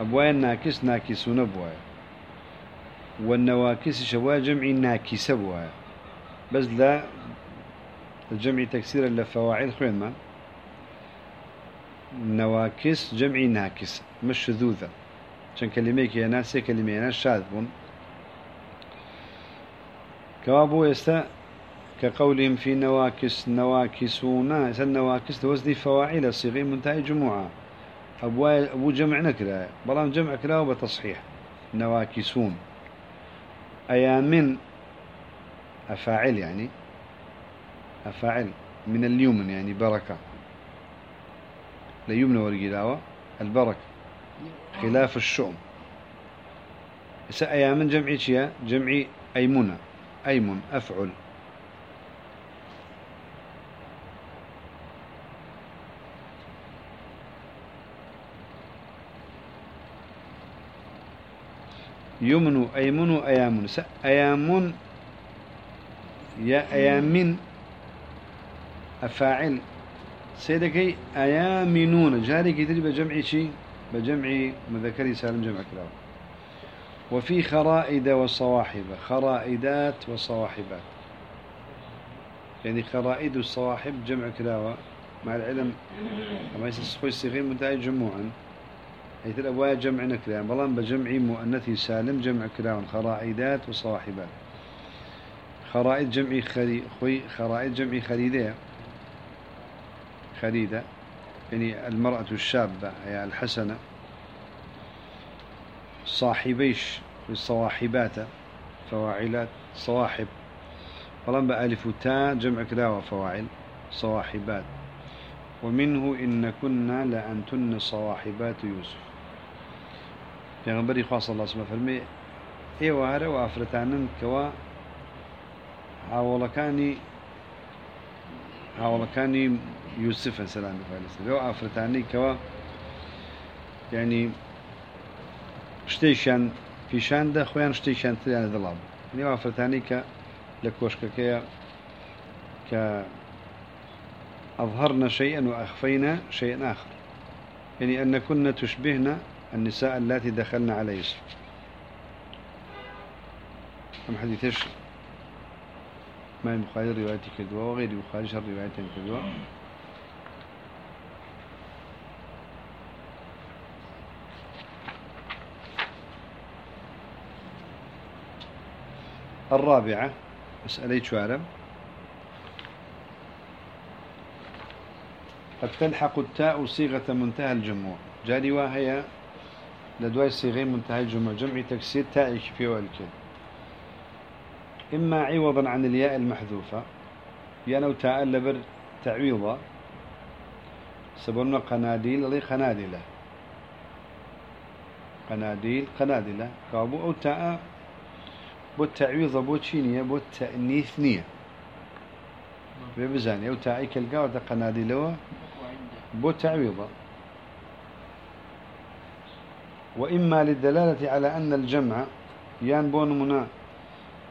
أبوايا ناكس ناكسون أبوايا. والنواكس شوايا جمع ناكسة أبوايا. بس لا الجمع تكسيرا لفواعل خوين ما نواكس جمع ناكس مش شذوذة. عشان كلميك يا ناس كلمة يا ناس شاذ بون. كوابو يستا كقولهم في نواكس نواكسون. النواكس لوزن فواعل صيغة منتهي جموعة. أبو جمع نكرة. بلام جمع كلا وبتصحيح. نواكسون. أيام أفاعل يعني. أفاعل من اليمن يعني بركة. ليمن ورقلاوة البركة خلاف الشؤم. هسه أيام جمعي شيا؟ جمعي أيمنة أيمن أفعل. يمن أيمن أيامن. س أيامن يا أيامن أفاعل. سيدكي أيامنون. جاري كتير بجمع شيء بجمع مذكري سالم جمع كلام. وفي خرائد وصواحب. خرائدات وصواحبات. يعني خرائد الصواحب جمع كلاوة. مع العلم أما يسخوي الصغير منتهي جموعا حيث الأبوايا جمع نكرة يعني بلان بجمع مؤنثي سالم جمع كلاوة. خرائدات وصواحبات. خرائد جمع خري خوي خرائد جمع خريدة. خريدة يعني المرأة الشابة هي الحسنة صاحبيش الصواحبات فواعلات صواحب. فلان بألف تاء جمع كلاوة فواعل صواحبات. ومنه إن كنا لأنتن صواحبات يوسف. يعني بري خاص الله سبحانه فرمي إيه وهذا وأفرتانن كوا هاولكاني هاولكاني يوسف سلام فالس لو أفرتاني كوا يعني شتيشان في شان ده خوان شتيشان تريان ظلام يعني وأفرتاني ك لكوشككيا ك أظهرنا شيئا وأخفينا شيئا آخر. يعني أن كنا تشبهنا النساء اللاتي دخلنا على يوسف. أم حديثش ما البخاري روايتي كدوا وغير البخاري شر روايتي كدوا الرابعة. مسألة شوارب قد تلحق التاء صيغة منتهى الجموع. جاري وهي لدواي صيغة منتهى الجموع. جمع تكسير تاء في والكل إما عوضا عن الياء المحذوفة. يعني تاء لبر تعويضا سببنا قناديل لي قنادلة قناديل قنادلة كابو أو تاء بو التعويض بو تشينية بو التأنيث نية. ببزاني أو تاء كالقاوة قناديلة بو تعويضا وإما للدلالة على أن الجمع يان بون منا.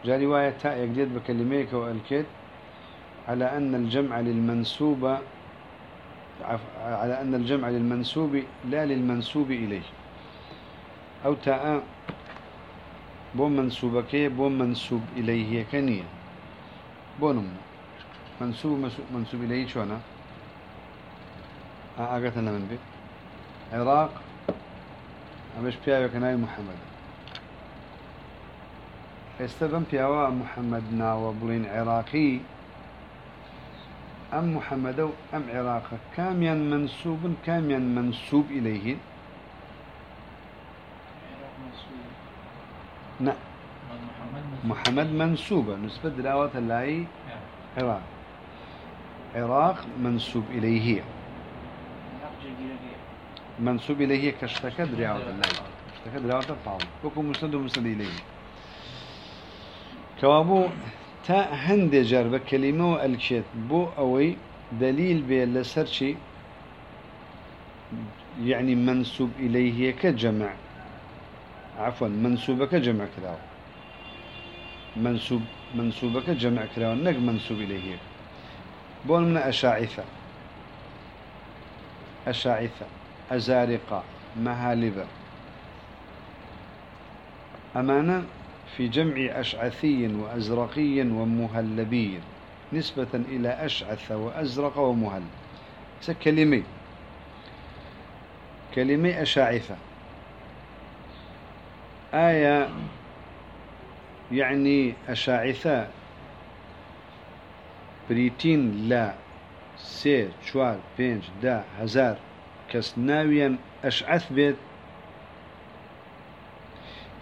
جاء رواية تاء يقديد بكلميك والكيد على أن الجمع للمنسوب على أن الجمع للمنسوب لا للمنسوب إليه. أو تاء بو منسوبك بو منسوب إليه كنية بونم منسوب منسوب إليه شو أنا أقتنا من بي عراق ئەمەش پیاوێکە ناوی محەممەد. ئێستا بەم پیاوە محەممەد ناوە بڵین عێراقی ئەم محەممەدە و ئەم عێراقە کامیان منسوبن کامیان منسوب ئیلەیهین نا محمد منسوبة. نسبة دراوة لاي عراق. عراق منسوب إليه. منسوب إليه كشتكى دراوة لاي كشتكى دراوة الطعام وكو مسند ومسند إليه. كوابو تا هندي جرب كلمة الكشت بو أوي دليل بي لسرشي يعني منسوب إليه كجمع. عفوا منسوبك جمع كذا منسوب منسوبك جمع كذا نق منسوب إليه. بون من أشاعثة. أشاعثة أزارقة مهالبة. أمانة في جمع أشعثي وأزرقي ومهلبي. نسبة إلى أشعث وأزرق ومهل. كلمة. كلمة أشاعثة. آية يعني أشاعثة. بريتين لا سي شوار بينج دا هزار. كس ناويا أشعث بيت.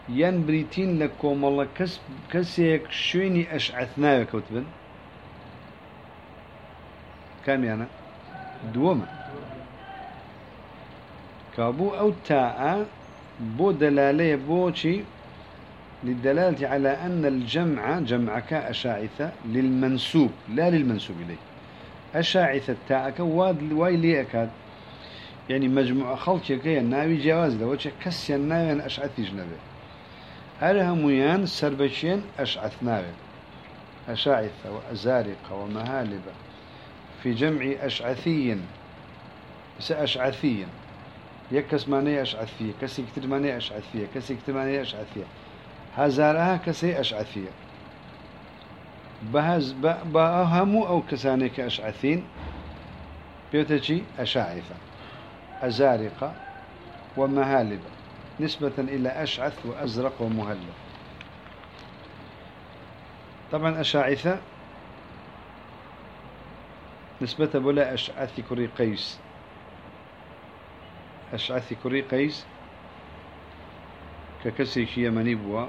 ين بريتين لكم الله كس كسيك شويني أشعث ناويا كوتبن كم يعني دوما. كابو أو تاء بو دلالة بوشي للدلالة على أن الجمع جمعك أشاعثة للمنسوب لا للمنسوب إليه. أشاعثة تاعك واد أكاد يعني مجموعة خلقك ناوي جواز لو كسي الناوي أشعث جنبه هل هميان سربشين أشعث ناوي؟ أشاعثة وأزارقة ومهالبة في جمع أشعثي سأشعثي يكس ماني أشعثية كسي كتر ماني أشعثية كسي كتر ماني أشعثية هزارها كسي أشعثية بهز بأهمو أو كساني كأشعثين بيوتجي أشاعثة أزارقة ومهالبة. نسبة إلى أشعث وأزرق ومهلب. طبعا أشاعثة نسبة بلا أشعث كري قيس. أشعثي كري قيس ككسي يمني بوا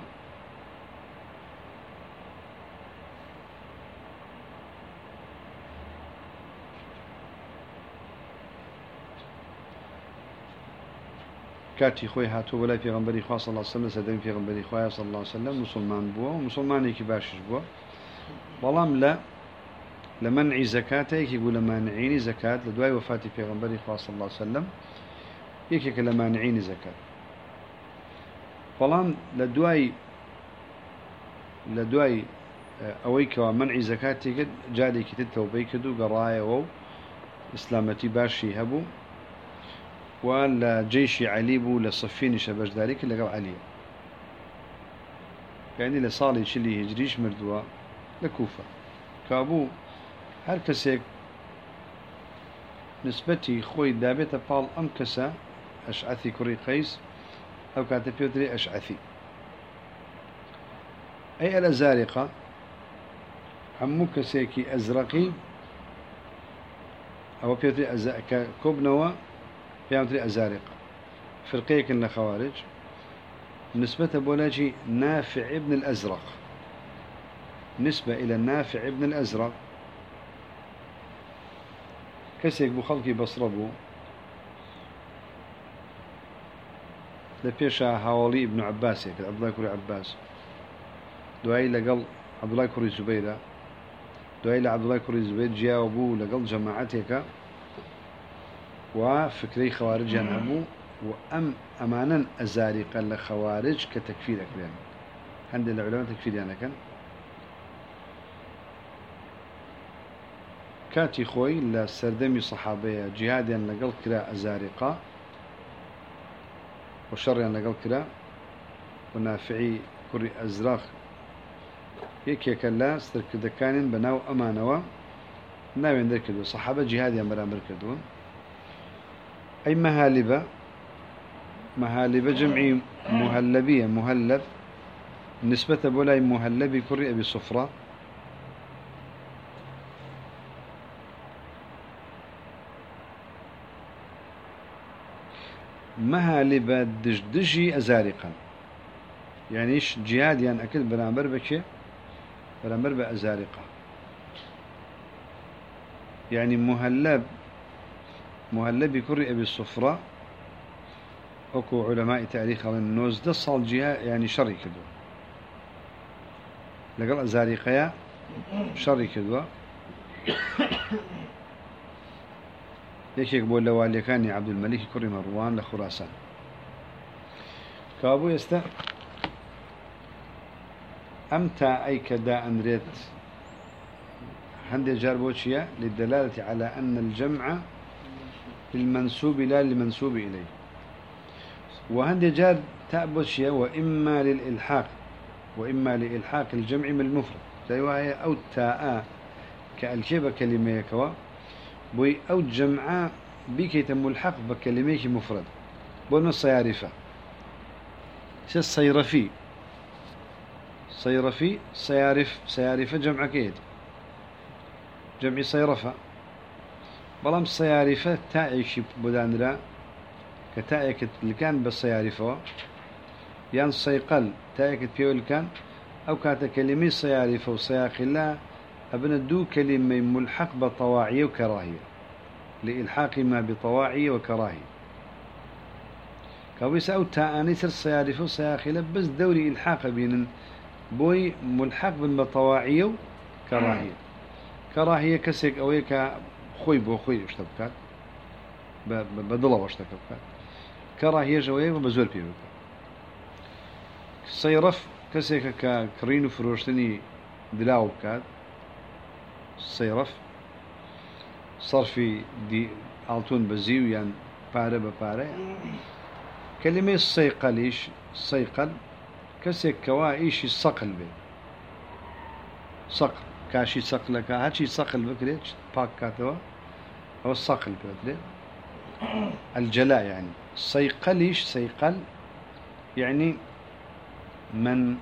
كاتي خوي هاتو ولا في غنبري خوا صلى الله عليه وسلم سدم في غنبري خوا صلى الله عليه وسلم مسلمان بوا ومسلمان كي باشش بوا بلام لا لمنع زكاته يقول مانعيني زكاة لدواي وفاتي في غنبري خوا صلى الله عليه وسلم. یەکێکە لە مانعینی زەکات بەڵام لە دوای لە دوای ئەوەی کەوا منعی زەکات تێکرد جادێکی تر تەوبەی کرد و گەڕایەوە و ئیسلامەتی باشی هەبوو و لە جێشی علی بوو لە سەفینی شەبەشداری کرد لەگەڵ علیە یعنی لە ساڵی چلی هجریش مردووە لە کوفە. کابوو هەر کەسێک نسبەتی خۆی دابێتە پاڵ ئەم کەسە أشعثي كري قيس أو كانت بيوتري أشعثي. أي الأزارقة همو كسيكي أزرقي أو بيوتري أز... كوبنوا بيوتري أزارقة. فرقية كنا خوارج. نسبة بولاجي نافع ابن الأزرق. نسبة إلى النافع ابن الأزرق. كسيك بخلقي بصربو. لە پێشە هاوڵی ابن عباسێک عبدڵای کوری عباس. دوایی لەگەڵ عبدڵای کوری زوبەیدا دوای لە عبدڵای کوری زبێت جیاوە بوو لەگەڵ جەماعاتێکە و فکرەی خەوارجیان هەبوو و ئەم ئەمانەن ئەزاریقە لە خەوارج کە تەکفی دەکرێن. هەندێک لە علەوە تەکفیدانەکەن کاتی خۆی لە سەردەمی سەحابەیە جیادیان لەگەڵ کرا ئەزاریقا وشر يعني لقل كلا ونافعي كري أزراخ. هيك هيك لا استرك دكان بناو أمانوا ناوين ذكروا صحابة جهاد يا مرامر كدون أي مهالبة؟ مهالبة جمعي مهلبية مهلب. نسبة بولاي مهلبي كري أبي صفرة. مهالبة دجدجي أزارقا. يعني إيش جهاد يعني أكل برامبر بكي برامبر بأزارقة يعني مهلب مهلب كري أبي الصفرة أكو علماء تاريخ النوز ده صال جهة يعني شري كدو لقل أزارقيا شري كدو يكيك بول لوالي كان عبد الملك كري مروان لخراسان؟ كابو يستا أمتى أي كدا أنريت هندي جاربوشيا للدلالة على أن الجمع للمنسوب لا للمنسوب إليه. وهندي جار تأبوشيا وإما للإلحاق وإما لإلحاق الجمع من المفرد زي وهي أو تاء كالكيبة كلمة كوا بوي أو جمع بيكي ملحق بكلمة مفرد. بون الصيارفة. الصيرفي؟ صيرفي صيارف صيارفة جمع كيد. جمع صيرفة. بلام صيارفة تاعيش بدانرا كتاعيك اللي كان بالصيارفة. يان صيقل تاعيك بيول كان أو كانت كلمة صيارفة وصياق الله أبن الدو كلمة ملحق بطواعية وكراهية لإلحاق ما بطواعية وكراهية. كويس أو تاء سر صيارفة وصياخلة بس دوري إلحاق بين بوي ملحق بالبطواعية وكراهية كراهية. كسك أو يكا خوي بو خوي اشتبكات بدلا واشتبكات كراهية جوية وبزول بيه صيرف كسك كرينو فروشتني دلاو بكات ألتون بزيو يعني بارة ببارة. كلمة صيقليش صيقل؟ كسك كوا إيشي صقل بي. صقل. كاشي صقل كا هاتشي صقل بكري باك كاتوا. هو الصقل بكري الجلاء يعني. صيقليش صيقل؟ يعني من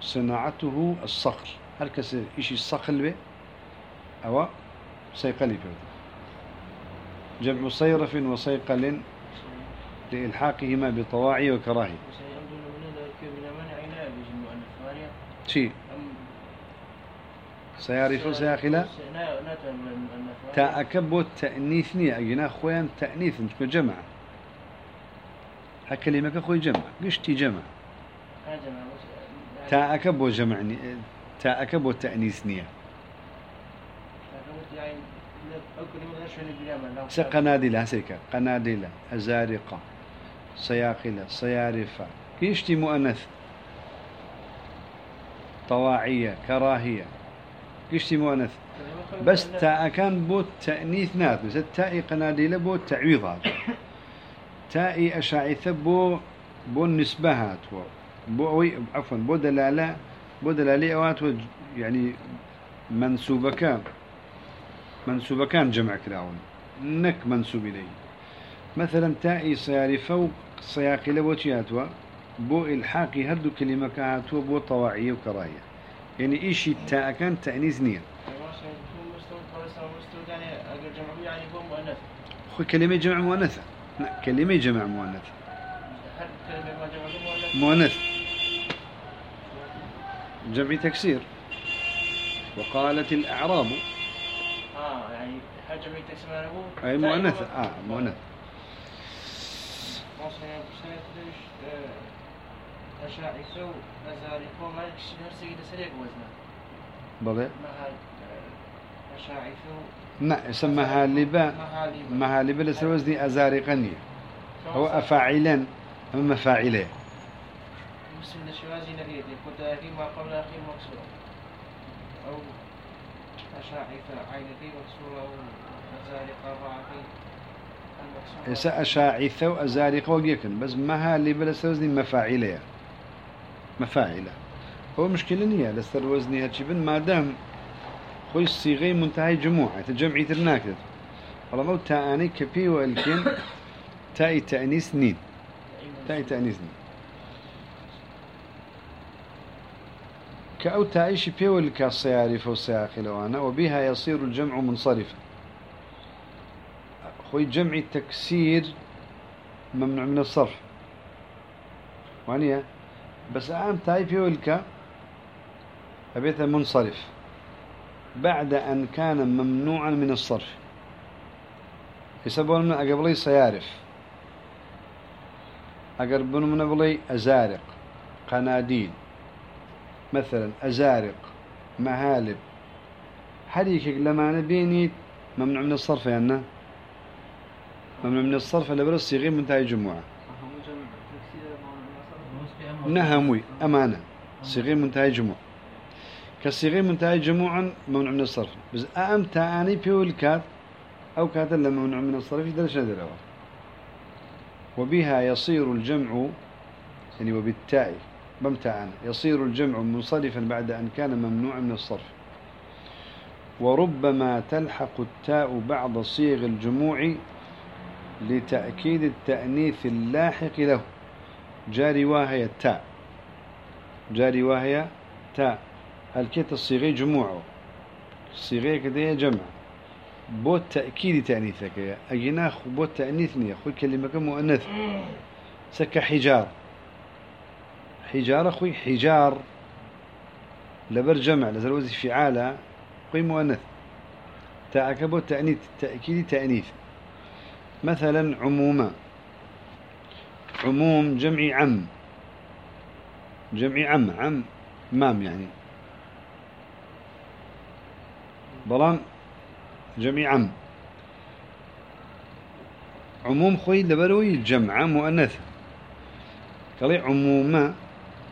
صناعته الصقل. هل كسر إيشي صقل بي؟ أو صيقلي بكري جمع صيرف وصيقل لإلحاقهما بطواعي وكراهي شي. سيعرف سياخلا تأكبو تأنيثني أجنا خوان تأنيث. تكو جمع. هكلمك خوي جمع. قشتي جمع. تأكبو جمعني تأكبو تأنيثنية قناديل هسيكا قناديل أزارقة صياقلة صيارفة. كيشتي مؤنث؟ طواعية كراهية. كيشتي مؤنث؟ بس تاء كان بو تأنيث ناث بس التاء قناديل بو تعويضات تاء أشاعثة بو بو النسبهات بو عفوا بو دلالة بو دلالة أوات يعني منسوبك منسوب كان جمع كراون نك منسوب إليه. مثلا تائي صياري فوق سياقي لبوتياتوا بو إلحاقي هردو كلمة كاتوا بو طواعية وكراهية. يعني إيشي تاء كان تأنيز نية. خو كلمة جمع مؤنثة. كلمة جمع مؤنثة. مؤنث. جمع تكسير. وقالت الأعراب آه يعني حاجة من تسمى له أي مؤنثة آه مؤنثة أشاعي سو أزاري كو ما نفس سيدة سريق وزنه بلى مها أشاعي سو لا يسمى هالبا مهالبة مهالبا لسر وزني أزاري قنية هو أفاعلا أما مفاعلة مسلم الشوازي نهيد يقول ما قبل أخي مقصود. أشاعي عينتي المكسورة يسا أشاعثة وأزارقة وقيكن بس مهالبا لسر وزني مفاعلة مفاعلة هو مشكلة نية لسر وزني هاتشي بن ما دام خوي الصيغي منتهي جموعة تجمعي ترناكد والله مو تاءاني كبي والكين تاء تأنيس نين. تاء تأنيثني كأو تعيش بيول كالصيارف والسياق لوانا وبها يصير الجمع منصرفا. خوي جمع التكسير ممنوع من الصرف. وانيا بس أعم تاي بيول كا أبيتها منصرف. بعد أن كان ممنوعا من الصرف. يسبون من أقبلي سيارف. أقربون من أقبلي أزارق. قناديل. مثلا أزارق مهالب. حريكك لما نبيني ممنوع من الصرف يعني ممنوع من الصرف اللي برس صيغين منتهي جمعة. نهموي أمانة. صيغين منتهي جمعة. كالصيغين منتهي جموعا ممنوع من الصرف. بس أم تاني بيول كات أو كات لما ممنوع من الصرف يدرش ندروا. وبها يصير الجمع يعني وبالتاء. بمتعان يصير الجمع منصرفا بعد أن كان ممنوعا من الصرف. وربما تلحق التاء بعض صيغ الجموع لتأكيد التأنيث اللاحق له. جاري واهي التاء جاري واهي تاء. الكيت الصيغي جموعه الصيغي كده جمع. بوت تأكيد تأنيثك أجناخ بوت تأنيثني أخوي. كلمة مؤنث. سك حجار. حجار أخوي حجار. لبر جمع لزروزي فعالة. أخوي مؤنث. تأكبو تأنيث تأكيد تأنيث. مثلا عموما عموم جمع عم. جمع عم عم مام يعني. بلان؟ جمع عم. عموم خوي لبروي جمع مؤنث. قال عموما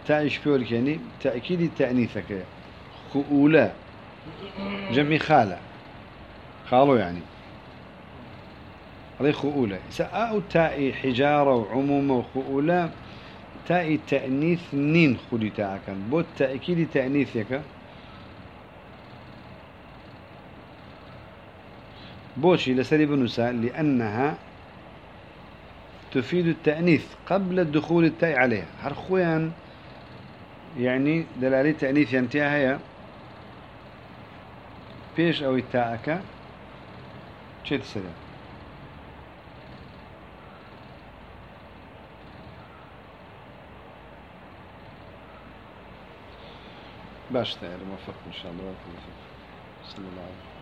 تعيش فيه يعني تأكيد تأنيثك. خؤولا جمع خالة. خالو يعني. هذه خؤولة أو تاء حجارة وعمومة وخؤولة تاء تأنيث نين خدي تاعك بوت تأكيد تأنيثك بوشي لسري بنساء لأنها تفيد التأنيث قبل الدخول التاء عليها. هرخويا يعني دلالة تأنيث ينتهي هي بيش أو التاءك شيء تسري باش تعالى موفق إن شاء الله. صلى الله عليه وسلم.